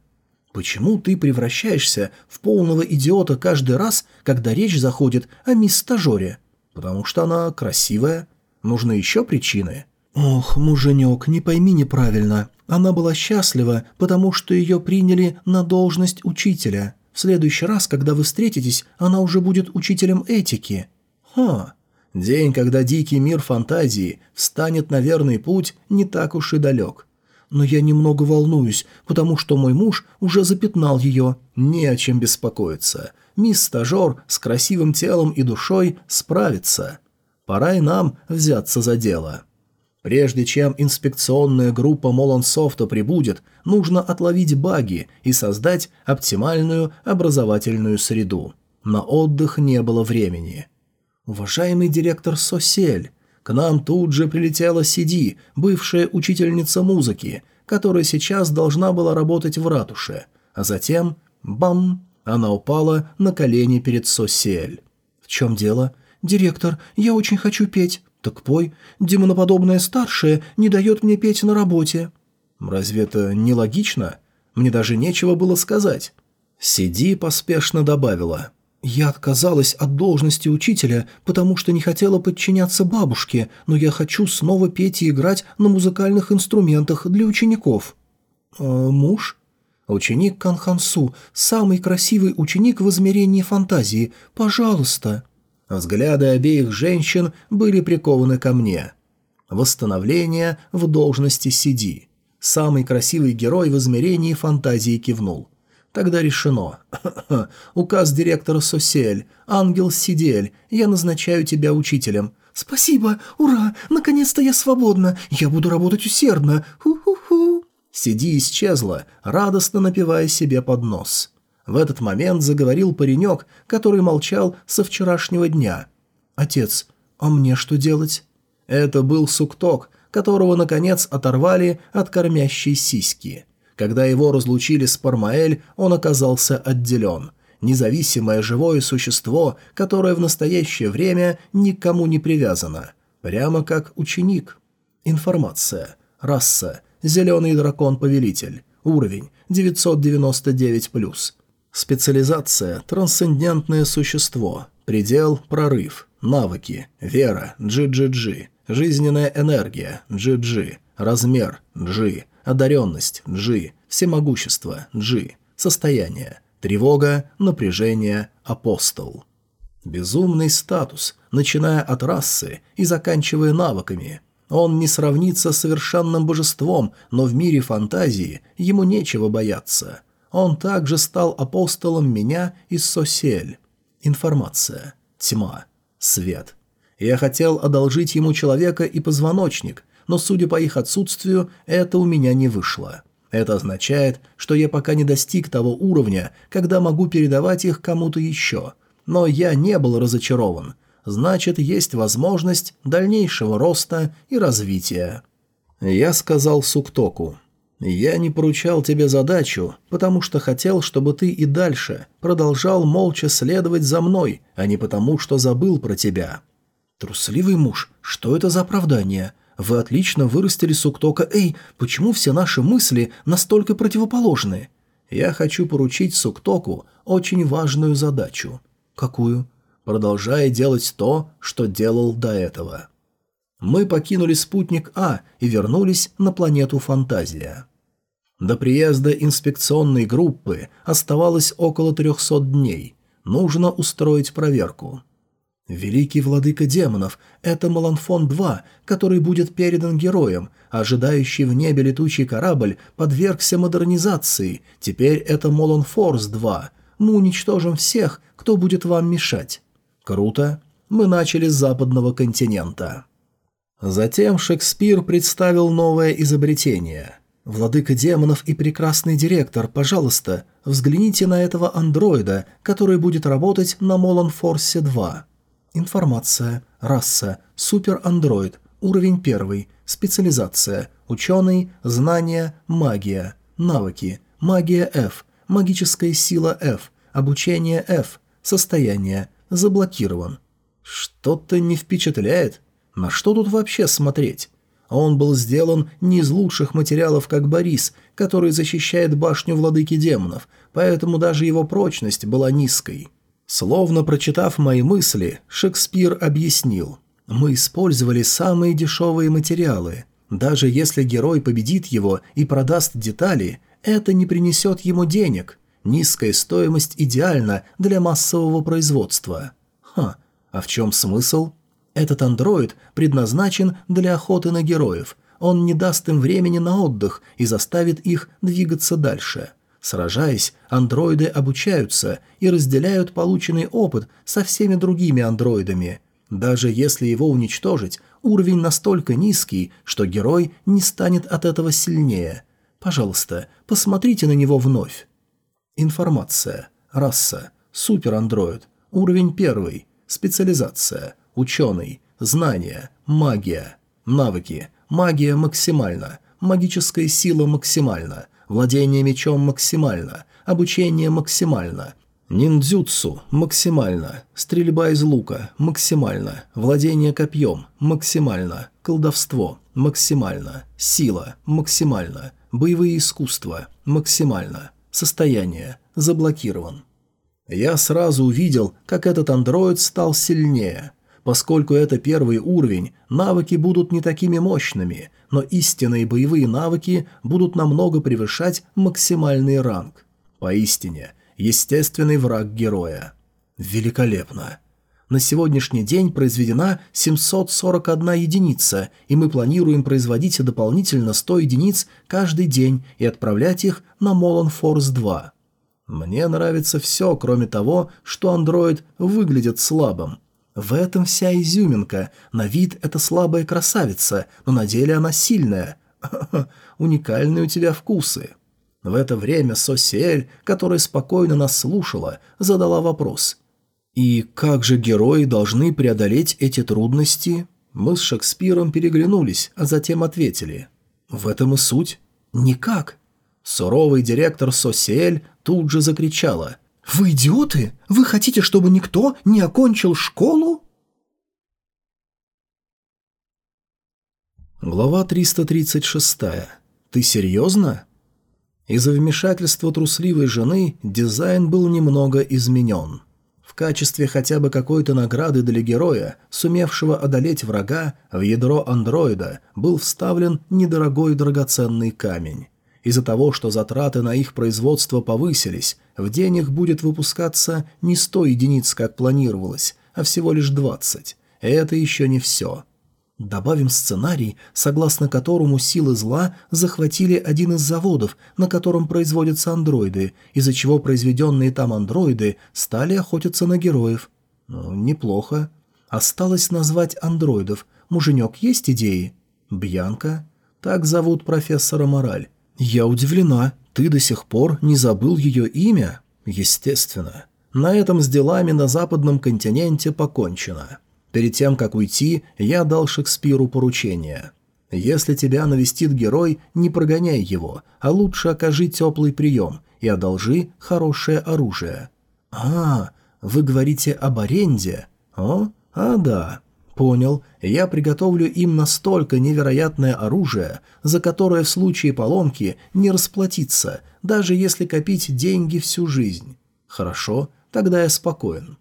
Почему ты превращаешься в полного идиота каждый раз, когда речь заходит о мисс Стажере? Потому что она красивая. Нужны еще причины? Ох, муженек, не пойми неправильно. Она была счастлива, потому что ее приняли на должность учителя. В следующий раз, когда вы встретитесь, она уже будет учителем этики. Ха. День, когда дикий мир фантазии встанет на верный путь, не так уж и далек. Но я немного волнуюсь, потому что мой муж уже запятнал ее. Не о чем беспокоиться мисс-стажер с красивым телом и душой справится. Пора и нам взяться за дело. Прежде чем инспекционная группа Молонсофта прибудет, нужно отловить баги и создать оптимальную образовательную среду. На отдых не было времени. Уважаемый директор Сосель, к нам тут же прилетела Сиди, бывшая учительница музыки, которая сейчас должна была работать в ратуше, а затем – бам! Она упала на колени перед Сосель. «В чем дело?» «Директор, я очень хочу петь». «Так пой. Демоноподобная старшая не дает мне петь на работе». «Разве это не логично? Мне даже нечего было сказать». Сиди поспешно добавила. «Я отказалась от должности учителя, потому что не хотела подчиняться бабушке, но я хочу снова петь и играть на музыкальных инструментах для учеников». «А муж?» «Ученик Канхансу, самый красивый ученик в измерении фантазии. Пожалуйста». Взгляды обеих женщин были прикованы ко мне. Восстановление в должности Сиди. Самый красивый герой в измерении фантазии кивнул. Тогда решено. Указ директора Сосель. Ангел Сидель. Я назначаю тебя учителем. Спасибо. Ура. Наконец-то я свободна. Я буду работать усердно. Ху-ху-ху. Сиди исчезла, радостно напивая себе под нос. В этот момент заговорил паренек, который молчал со вчерашнего дня. «Отец, а мне что делать?» Это был Сукток, которого, наконец, оторвали от кормящей сиськи. Когда его разлучили с Пармаэль, он оказался отделен. Независимое живое существо, которое в настоящее время никому не привязано. Прямо как ученик. Информация. Раса. Зеленый дракон-повелитель. Уровень 999+. Специализация – трансцендентное существо. Предел – прорыв. Навыки – вера – GGG. Жизненная энергия – GG. Размер – G. Одаренность – G. Всемогущество – G. Состояние – тревога, напряжение, апостол. Безумный статус, начиная от расы и заканчивая навыками – он не сравнится с совершенным божеством, но в мире фантазии ему нечего бояться. Он также стал апостолом меня из Сосель. Информация. Тьма. Свет. Я хотел одолжить ему человека и позвоночник, но, судя по их отсутствию, это у меня не вышло. Это означает, что я пока не достиг того уровня, когда могу передавать их кому-то еще. Но я не был разочарован. Значит, есть возможность дальнейшего роста и развития. Я сказал Суктоку. «Я не поручал тебе задачу, потому что хотел, чтобы ты и дальше продолжал молча следовать за мной, а не потому, что забыл про тебя». «Трусливый муж, что это за оправдание? Вы отлично вырастили Суктока. Эй, почему все наши мысли настолько противоположны?» «Я хочу поручить Суктоку очень важную задачу». «Какую?» «Продолжая делать то, что делал до этого». Мы покинули спутник А и вернулись на планету Фантазия. До приезда инспекционной группы оставалось около 300 дней. Нужно устроить проверку. «Великий владыка демонов – это Маланфон-2, который будет передан героям. Ожидающий в небе летучий корабль подвергся модернизации. Теперь это Моланфорс-2. Мы уничтожим всех, кто будет вам мешать». «Круто. Мы начали с западного континента». Затем Шекспир представил новое изобретение – «Владыка демонов и прекрасный директор, пожалуйста, взгляните на этого андроида, который будет работать на Молон Форсе 2. Информация. Раса. Супер-андроид. Уровень 1. Специализация. Ученый. Знания. Магия. Навыки. Магия F. Магическая сила F. Обучение F. Состояние. Заблокирован. Что-то не впечатляет. На что тут вообще смотреть? Он был сделан не из лучших материалов, как Борис, который защищает башню владыки демонов, поэтому даже его прочность была низкой. Словно прочитав мои мысли, Шекспир объяснил. «Мы использовали самые дешевые материалы. Даже если герой победит его и продаст детали, это не принесет ему денег. Низкая стоимость идеальна для массового производства». Ха, а в чем смысл? Этот андроид предназначен для охоты на героев. Он не даст им времени на отдых и заставит их двигаться дальше. Сражаясь, андроиды обучаются и разделяют полученный опыт со всеми другими андроидами. Даже если его уничтожить, уровень настолько низкий, что герой не станет от этого сильнее. Пожалуйста, посмотрите на него вновь. Информация. Раса. Суперандроид. Уровень первый. Специализация ученый, знания, магия, навыки, магия максимально, магическая сила максимально, владение мечом максимально, обучение максимально, ниндзюцу максимально, стрельба из лука максимально, владение копьем максимально, колдовство максимально, сила максимально, боевые искусства максимально, состояние заблокирован. Я сразу увидел, как этот андроид стал сильнее – Поскольку это первый уровень, навыки будут не такими мощными, но истинные боевые навыки будут намного превышать максимальный ранг. Поистине, естественный враг героя. Великолепно. На сегодняшний день произведена 741 единица, и мы планируем производить дополнительно 100 единиц каждый день и отправлять их на Молон Форс 2. Мне нравится все, кроме того, что андроид выглядит слабым. В этом вся изюминка. На вид это слабая красавица, но на деле она сильная. Уникальные у тебя вкусы. В это время Сосиэль, которая спокойно нас слушала, задала вопрос. «И как же герои должны преодолеть эти трудности?» Мы с Шекспиром переглянулись, а затем ответили. «В этом и суть». «Никак». Суровый директор Сосиэль тут же закричала – «Вы идиоты? Вы хотите, чтобы никто не окончил школу?» Глава 336. «Ты серьезно?» Из-за вмешательства трусливой жены дизайн был немного изменен. В качестве хотя бы какой-то награды для героя, сумевшего одолеть врага, в ядро андроида был вставлен недорогой драгоценный камень. Из-за того, что затраты на их производство повысились, в день их будет выпускаться не 100 единиц, как планировалось, а всего лишь 20. Это еще не все. Добавим сценарий, согласно которому силы зла захватили один из заводов, на котором производятся андроиды, из-за чего произведенные там андроиды стали охотиться на героев. Ну, неплохо. Осталось назвать андроидов. Муженек, есть идеи? Бьянка? Так зовут профессора Мораль. Я удивлена, ты до сих пор не забыл ее имя? Естественно. На этом с делами на западном континенте покончено. Перед тем, как уйти, я дал Шекспиру поручение. Если тебя навестит герой, не прогоняй его, а лучше окажи теплый прием и одолжи хорошее оружие. А, вы говорите об аренде? О, а да. Понял, я приготовлю им настолько невероятное оружие, за которое в случае поломки не расплатиться, даже если копить деньги всю жизнь. Хорошо, тогда я спокоен.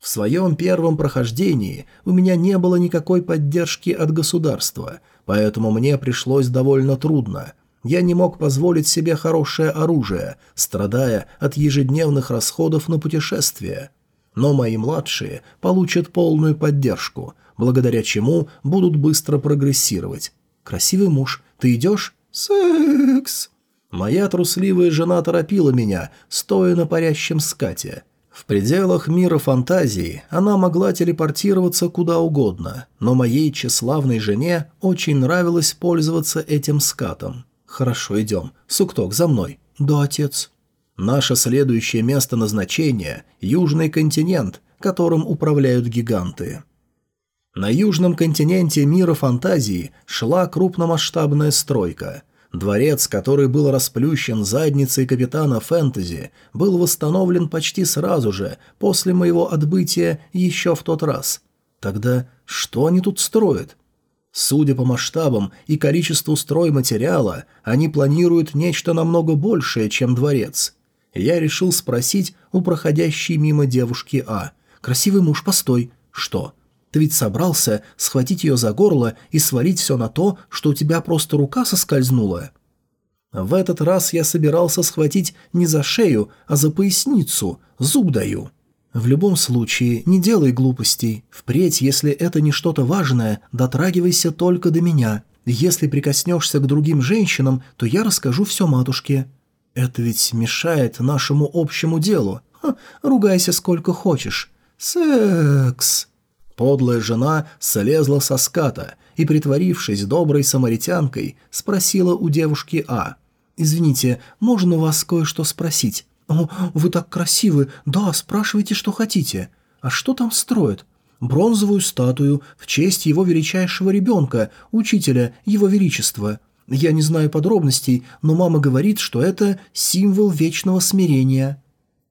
В своем первом прохождении у меня не было никакой поддержки от государства, поэтому мне пришлось довольно трудно. Я не мог позволить себе хорошее оружие, страдая от ежедневных расходов на путешествия. Но мои младшие получат полную поддержку, благодаря чему будут быстро прогрессировать. «Красивый муж, ты идешь?» «Секс!» Моя трусливая жена торопила меня, стоя на парящем скате. В пределах мира фантазии она могла телепортироваться куда угодно, но моей тщеславной жене очень нравилось пользоваться этим скатом. «Хорошо, идем. Сукток, за мной». «Да, отец». Наше следующее место назначения – Южный континент, которым управляют гиганты. На Южном континенте мира фантазии шла крупномасштабная стройка – Дворец, который был расплющен задницей капитана Фэнтези, был восстановлен почти сразу же, после моего отбытия еще в тот раз. Тогда что они тут строят? Судя по масштабам и количеству стройматериала, они планируют нечто намного большее, чем дворец. Я решил спросить у проходящей мимо девушки А. «Красивый муж, постой». «Что?» Ты ведь собрался схватить ее за горло и свалить все на то, что у тебя просто рука соскользнула. В этот раз я собирался схватить не за шею, а за поясницу, зуб даю. В любом случае, не делай глупостей. Впредь, если это не что-то важное, дотрагивайся только до меня. Если прикоснешься к другим женщинам, то я расскажу все матушке. Это ведь мешает нашему общему делу. Ха, ругайся сколько хочешь. Секс. Подлая жена слезла со ската и, притворившись доброй самаритянкой, спросила у девушки А. «Извините, можно у вас кое-что спросить?» «О, вы так красивы! Да, спрашивайте, что хотите. А что там строят?» «Бронзовую статую в честь его величайшего ребенка, учителя, его величества. Я не знаю подробностей, но мама говорит, что это символ вечного смирения».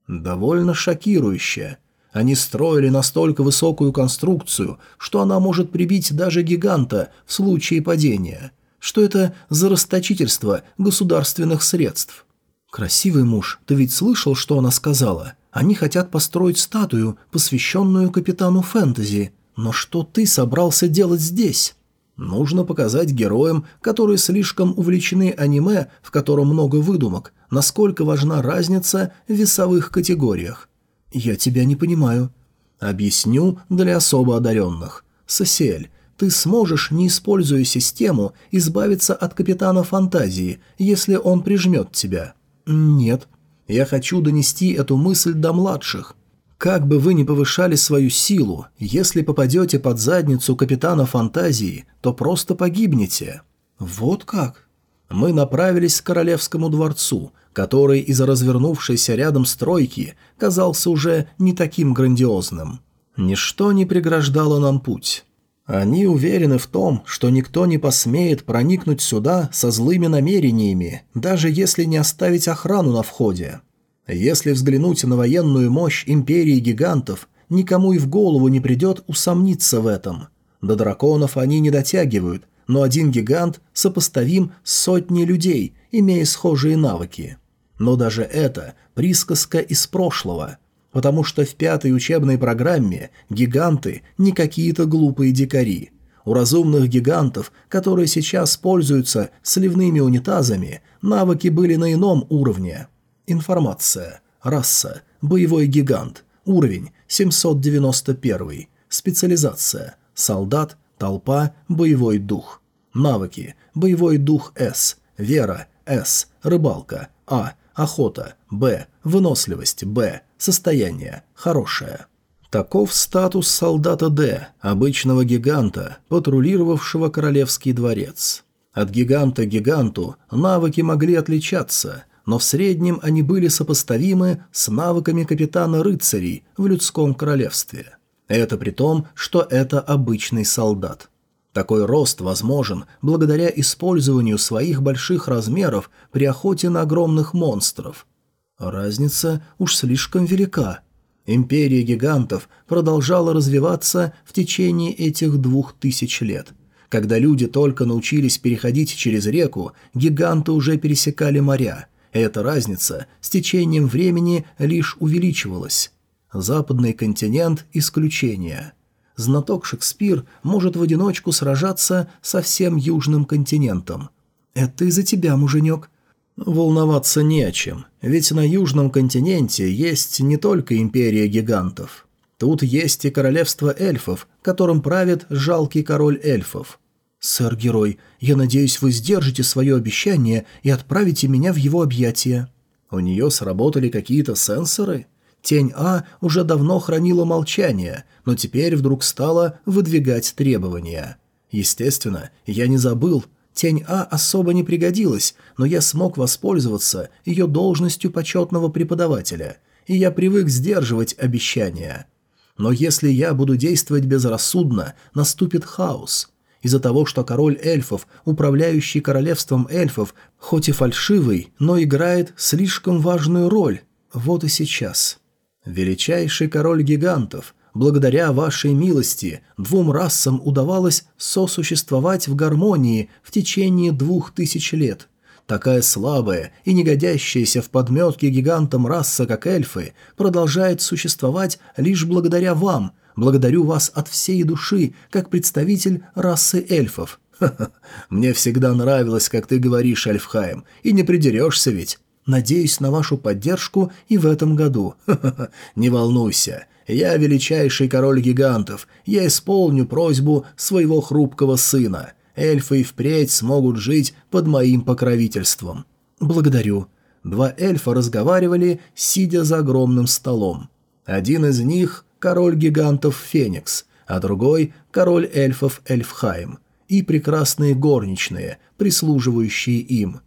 «Довольно шокирующе», они строили настолько высокую конструкцию, что она может прибить даже гиганта в случае падения. Что это за расточительство государственных средств? «Красивый муж, ты ведь слышал, что она сказала? Они хотят построить статую, посвященную капитану фэнтези. Но что ты собрался делать здесь?» Нужно показать героям, которые слишком увлечены аниме, в котором много выдумок, насколько важна разница в весовых категориях. «Я тебя не понимаю». «Объясню для особо одаренных. Сосель, ты сможешь, не используя систему, избавиться от капитана фантазии, если он прижмет тебя?» «Нет. Я хочу донести эту мысль до младших. Как бы вы ни повышали свою силу, если попадете под задницу капитана фантазии, то просто погибнете». «Вот как?» Мы направились к королевскому дворцу – который из-за развернувшейся рядом стройки казался уже не таким грандиозным. Ничто не преграждало нам путь. Они уверены в том, что никто не посмеет проникнуть сюда со злыми намерениями, даже если не оставить охрану на входе. Если взглянуть на военную мощь империи гигантов, никому и в голову не придет усомниться в этом. До драконов они не дотягивают, но один гигант сопоставим с сотней людей, имея схожие навыки. Но даже это присказка из прошлого, потому что в пятой учебной программе гиганты не какие-то глупые дикари. У разумных гигантов, которые сейчас пользуются сливными унитазами, навыки были на ином уровне. Информация. Раса. Боевой гигант. Уровень 791. Специализация. Солдат. Толпа. Боевой дух. Навыки. Боевой дух С. Вера. С. Рыбалка. А. Охота. Б. Выносливость. Б. Состояние. Хорошее. Таков статус солдата Д, обычного гиганта, патрулировавшего королевский дворец. От гиганта к гиганту навыки могли отличаться, но в среднем они были сопоставимы с навыками капитана рыцарей в людском королевстве. Это при том, что это обычный солдат. Такой рост возможен благодаря использованию своих больших размеров при охоте на огромных монстров. Разница уж слишком велика – Империя гигантов продолжала развиваться в течение этих двух тысяч лет. Когда люди только научились переходить через реку, гиганты уже пересекали моря. Эта разница с течением времени лишь увеличивалась. Западный континент – исключение. Знаток Шекспир может в одиночку сражаться со всем южным континентом. «Это из-за тебя, муженек», Волноваться не о чем, ведь на Южном континенте есть не только империя гигантов. Тут есть и королевство эльфов, которым правит жалкий король эльфов. «Сэр-герой, я надеюсь, вы сдержите свое обещание и отправите меня в его объятия». У нее сработали какие-то сенсоры? Тень А уже давно хранила молчание, но теперь вдруг стала выдвигать требования. Естественно, я не забыл, Тень А особо не пригодилась, но я смог воспользоваться ее должностью почетного преподавателя, и я привык сдерживать обещания. Но если я буду действовать безрассудно, наступит хаос. Из-за того, что король эльфов, управляющий королевством эльфов, хоть и фальшивый, но играет слишком важную роль. Вот и сейчас. Величайший король гигантов – Благодаря вашей милости двум расам удавалось сосуществовать в гармонии в течение двух тысяч лет. Такая слабая и не годящаяся в подметке гигантам раса, как эльфы, продолжает существовать лишь благодаря вам. Благодарю вас от всей души, как представитель расы эльфов. Ха-ха, мне всегда нравилось, как ты говоришь, Эльфхайм, и не придерешься ведь. Надеюсь на вашу поддержку и в этом году. Ха-ха, не волнуйся, я величайший король гигантов, я исполню просьбу своего хрупкого сына. Эльфы и впредь смогут жить под моим покровительством. Благодарю. Два эльфа разговаривали, сидя за огромным столом. Один из них – король гигантов Феникс, а другой – король эльфов Эльфхайм и прекрасные горничные, прислуживающие им.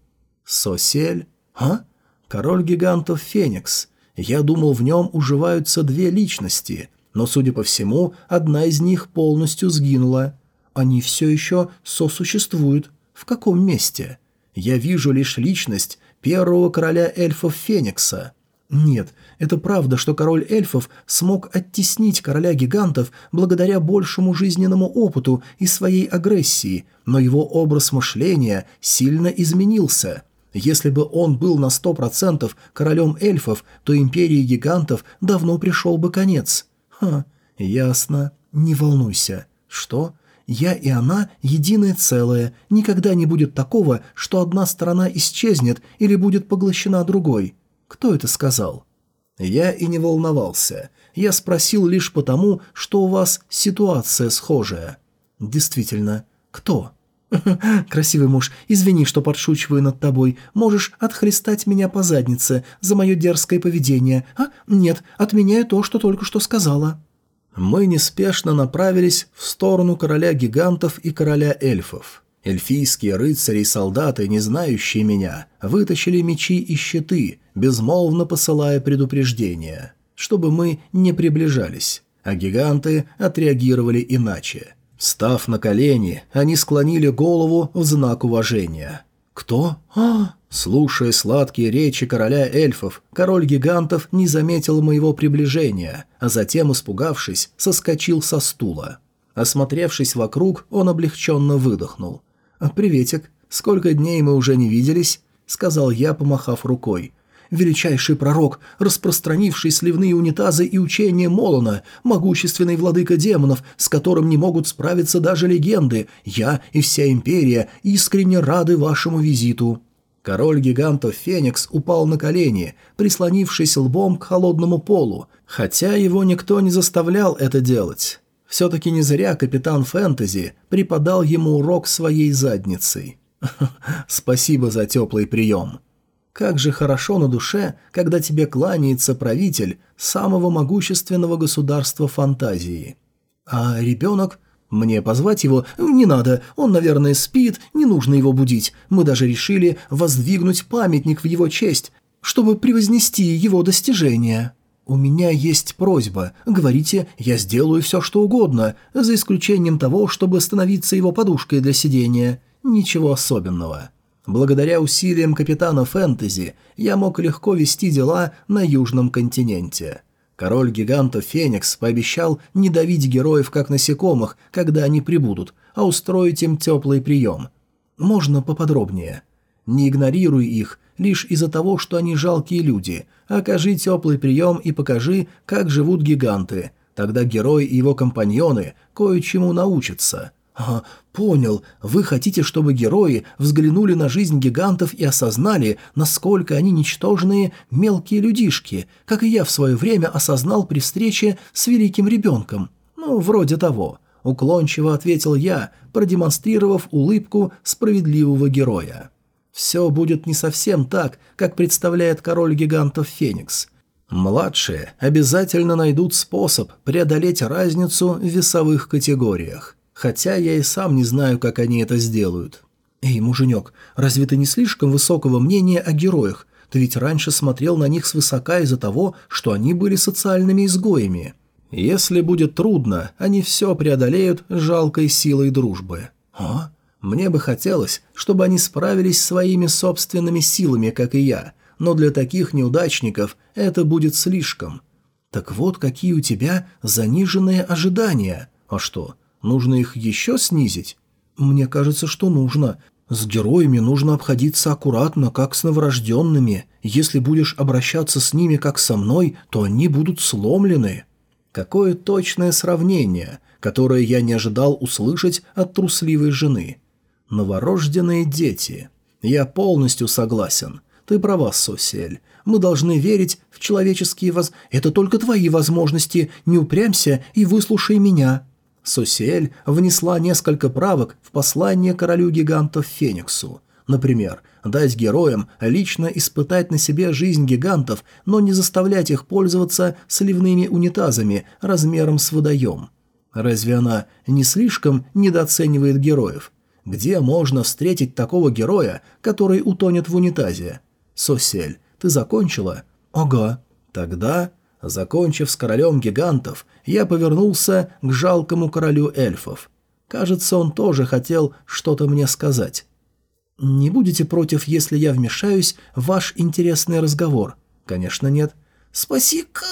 Сосель? А? Король гигантов Феникс – я думал, в нем уживаются две личности, но, судя по всему, одна из них полностью сгинула. Они все еще сосуществуют. В каком месте? Я вижу лишь личность первого короля эльфов Феникса. Нет, это правда, что король эльфов смог оттеснить короля гигантов благодаря большему жизненному опыту и своей агрессии, но его образ мышления сильно изменился – если бы он был на сто процентов королем эльфов, то империи гигантов давно пришел бы конец. Ха, ясно. Не волнуйся. Что? Я и она единое целое. Никогда не будет такого, что одна сторона исчезнет или будет поглощена другой. Кто это сказал? Я и не волновался. Я спросил лишь потому, что у вас ситуация схожая. Действительно, кто? «Красивый муж, извини, что подшучиваю над тобой. Можешь отхлестать меня по заднице за мое дерзкое поведение. А? Нет, отменяю то, что только что сказала». Мы неспешно направились в сторону короля гигантов и короля эльфов. Эльфийские рыцари и солдаты, не знающие меня, вытащили мечи и щиты, безмолвно посылая предупреждения, чтобы мы не приближались, а гиганты отреагировали иначе – Став на колени, они склонили голову в знак уважения. «Кто? А!» Слушая сладкие речи короля эльфов, король гигантов не заметил моего приближения, а затем, испугавшись, соскочил со стула. Осмотревшись вокруг, он облегченно выдохнул. «Приветик, сколько дней мы уже не виделись?» — сказал я, помахав рукой величайший пророк, распространивший сливные унитазы и учения Молона, могущественный владыка демонов, с которым не могут справиться даже легенды, я и вся империя искренне рады вашему визиту». Король гигантов Феникс упал на колени, прислонившись лбом к холодному полу, хотя его никто не заставлял это делать. Все-таки не зря капитан Фэнтези преподал ему урок своей задницей. «Спасибо за теплый прием». Как же хорошо на душе, когда тебе кланяется правитель самого могущественного государства фантазии. А ребенок... Мне позвать его? Не надо, он, наверное, спит, не нужно его будить. Мы даже решили воздвигнуть памятник в его честь, чтобы превознести его достижения. У меня есть просьба. Говорите, я сделаю все, что угодно, за исключением того, чтобы становиться его подушкой для сидения. Ничего особенного. Благодаря усилиям капитана Фэнтези я мог легко вести дела на Южном континенте. Король гигантов Феникс пообещал не давить героев как насекомых, когда они прибудут, а устроить им теплый прием. Можно поподробнее. Не игнорируй их лишь из-за того, что они жалкие люди. Окажи теплый прием и покажи, как живут гиганты. Тогда герой и его компаньоны кое-чему научатся. «А, понял. Вы хотите, чтобы герои взглянули на жизнь гигантов и осознали, насколько они ничтожные мелкие людишки, как и я в свое время осознал при встрече с великим ребенком? Ну, вроде того». Уклончиво ответил я, продемонстрировав улыбку справедливого героя. «Все будет не совсем так, как представляет король гигантов Феникс». Младшие обязательно найдут способ преодолеть разницу в весовых категориях хотя я и сам не знаю, как они это сделают. «Эй, муженек, разве ты не слишком высокого мнения о героях? Ты ведь раньше смотрел на них свысока из-за того, что они были социальными изгоями. Если будет трудно, они все преодолеют жалкой силой дружбы. А? Мне бы хотелось, чтобы они справились своими собственными силами, как и я, но для таких неудачников это будет слишком. Так вот, какие у тебя заниженные ожидания. А что, Нужно их еще снизить? Мне кажется, что нужно. С героями нужно обходиться аккуратно, как с новорожденными. Если будешь обращаться с ними, как со мной, то они будут сломлены. Какое точное сравнение, которое я не ожидал услышать от трусливой жены. Новорожденные дети. Я полностью согласен. Ты права, Сосель. Мы должны верить в человеческие воз... Это только твои возможности. Не упрямься и выслушай меня. Сосиэль внесла несколько правок в послание королю гигантов Фениксу. Например, дать героям лично испытать на себе жизнь гигантов, но не заставлять их пользоваться сливными унитазами размером с водоем. Разве она не слишком недооценивает героев? Где можно встретить такого героя, который утонет в унитазе? Сосель, ты закончила? Ага. Тогда Закончив с королем гигантов, я повернулся к жалкому королю эльфов. Кажется, он тоже хотел что-то мне сказать. «Не будете против, если я вмешаюсь в ваш интересный разговор?» «Конечно нет». «Спаси-ка...»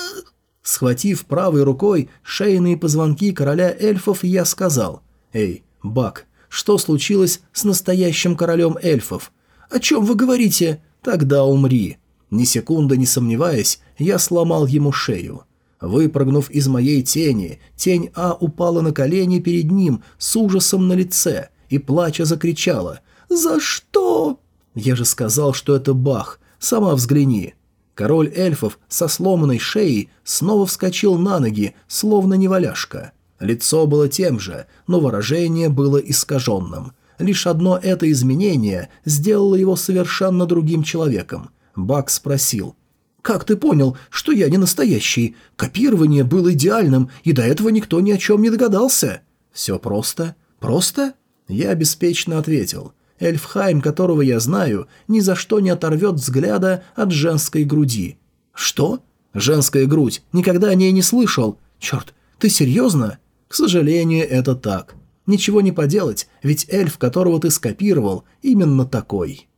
Схватив правой рукой шейные позвонки короля эльфов, я сказал. «Эй, Бак, что случилось с настоящим королем эльфов?» «О чем вы говорите?» «Тогда умри». Ни секунды не сомневаясь, я сломал ему шею. Выпрыгнув из моей тени, тень А упала на колени перед ним с ужасом на лице и, плача, закричала «За что?» Я же сказал, что это Бах. Сама взгляни. Король эльфов со сломанной шеей снова вскочил на ноги, словно неваляшка. Лицо было тем же, но выражение было искаженным. Лишь одно это изменение сделало его совершенно другим человеком. Бак спросил. «Как ты понял, что я не настоящий? Копирование было идеальным, и до этого никто ни о чем не догадался». «Все просто? Просто?» Я беспечно ответил. Эльфхайм, которого я знаю, ни за что не оторвет взгляда от женской груди. «Что? Женская грудь. Никогда о ней не слышал. Черт, ты серьезно?» «К сожалению, это так. Ничего не поделать, ведь эльф, которого ты скопировал, именно такой».